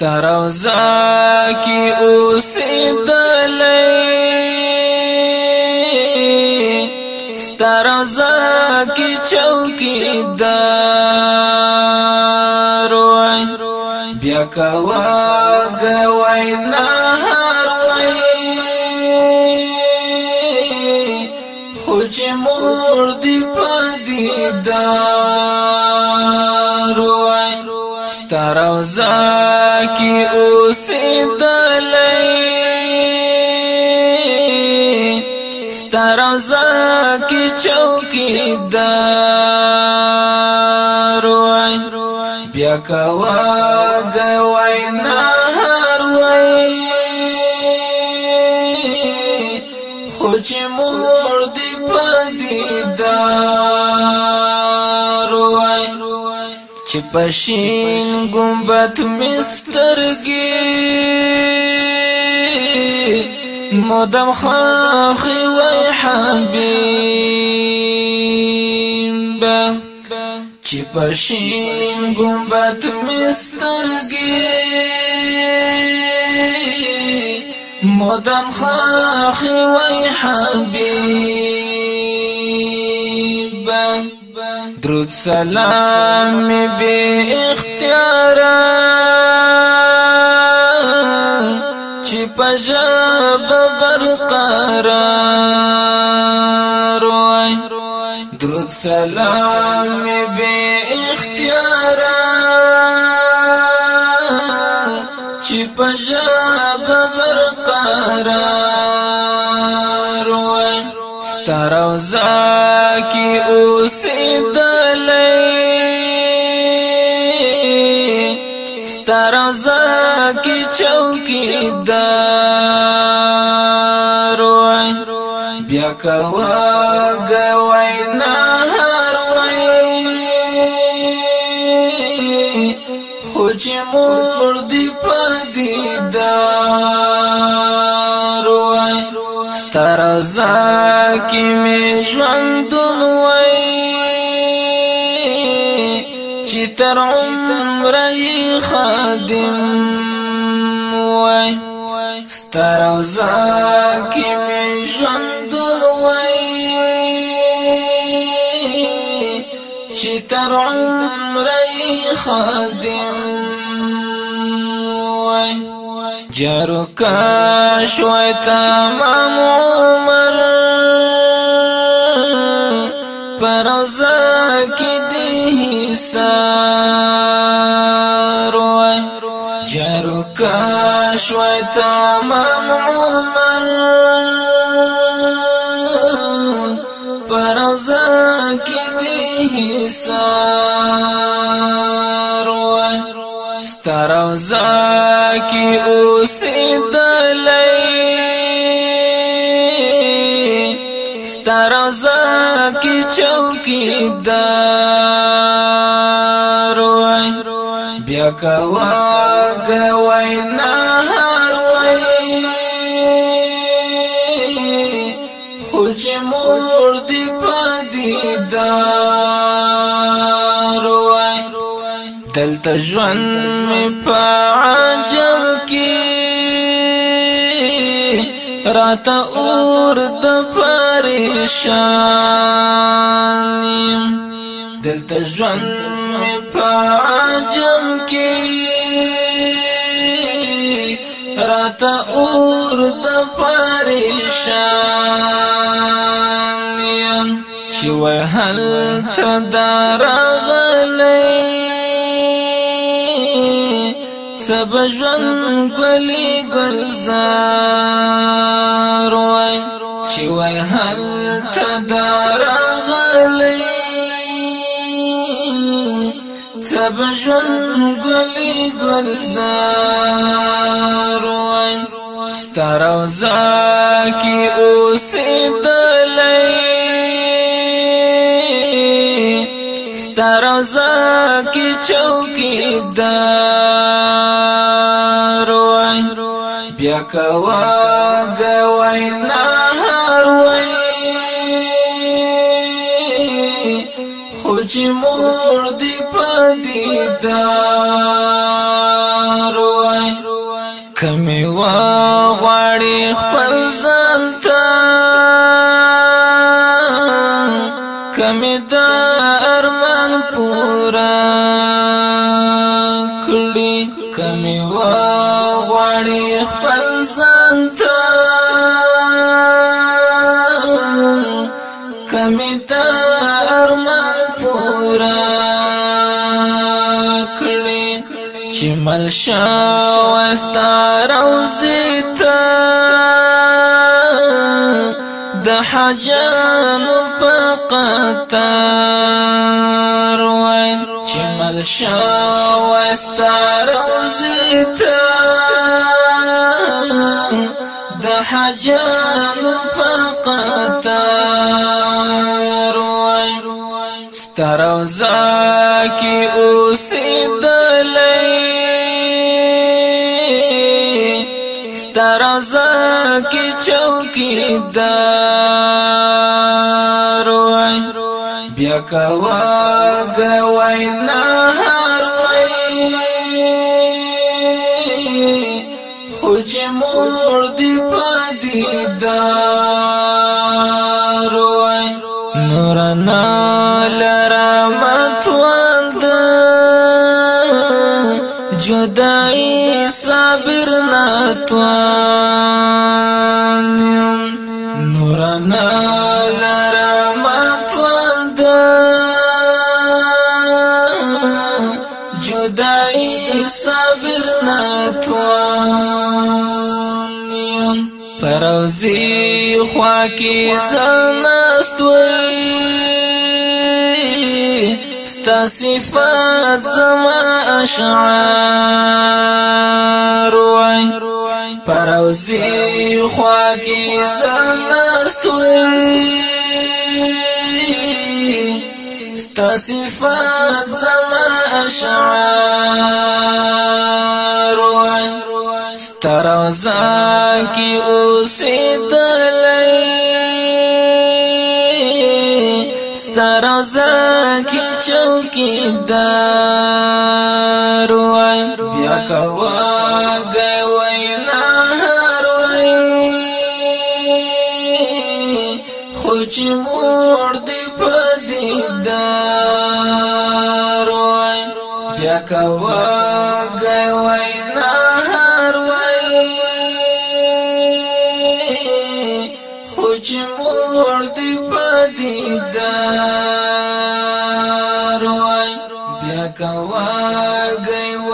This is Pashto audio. ستروزا کی اوسیدلې ستروزا کی چوکی دار وای بیا کوا غوای نهار وای خو چې مور دی پدیدار وای ستروزا اوسېدلې سترزا کی چوکی دار وای بیا کوا غوای نهر وای خو چې چې پښین ګمبت مسترګي مودم خاخي وای حبيب چې پښین ګمبت مسترګي مودم خاخي وای حبيب درود سلام می بی اختیارا چی پجاب برقرار وای درود سلام می بی اختیارا چی پجاب کوا گوی نهر وی خوچ مردی پدی دار وی سترزا کی می جوندن وی چی تر عمر خادم ستروزا کی می ژوند وای چې تر عمرې خادم وای جارو کا شوي تمام سارو سترو زاکی اوسید لئی سترو زاکی چوکی دارو بیا کوا گوی نهار وی خوچ مور دی پا دیدار دلته ژوند می په عجب کې رات اور د پریشان دلته ژوند می په عجب کې رات اور د پریشان چې وهل تدارا سب ژوند ګلی ګلزار وای چې وای هل تدارغلی سب ژوند ګلی ګلزار وای ستارو زکی اوسېدلې ستارو زکی چوکیدار کوا د وینا هر وی خو چې مور دی پدیدار وی کمی وا غړی خپل ځان ته کمی دار کمی دا ارمان پورا کړي چې مل شاو استارو زیتا د حجانو په قطار وای چې مل شاو استارو تروزا کی اوسیدلې ستروزا کی چوکی دار وای بیا کوا غوای نهار وای خوج مور دی پدی دار وای نور نال دای صبر نتوان نورنا لرمتوان دا جدای صبر نتوان پروزی خواکی زنست وی ستا صفات زما اشعار وای پروزی خوا کی زناستوی ستا صفات زما اشعار وای ستروزا کی اوسیدم چوکیدار وای بیا کوا غوینا روي خو چې مور دې پدیدار وای بیا کوا غوینا بیا کا واګي و